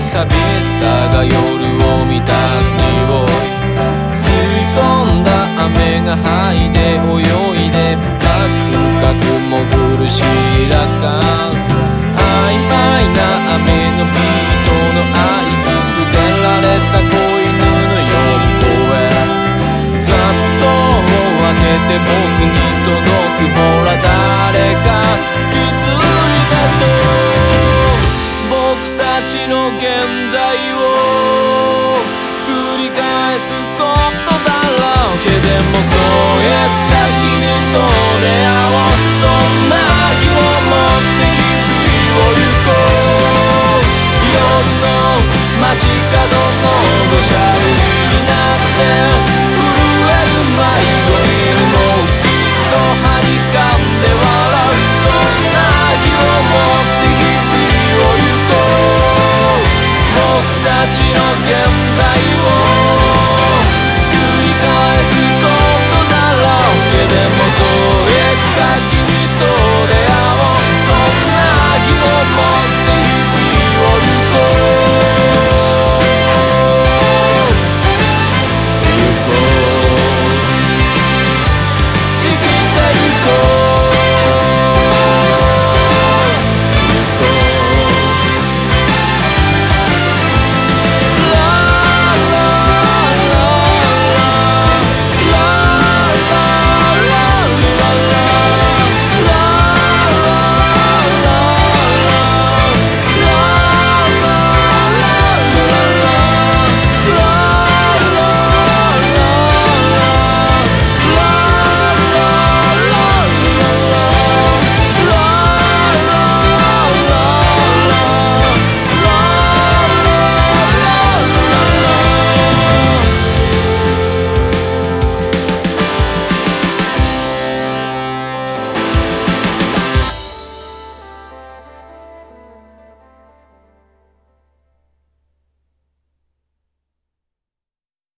寂しさが夜を満たす匂い吸い込んだ雨が吐いて泳いで深く深く潜るシーラカンス曖昧な雨のビー愛を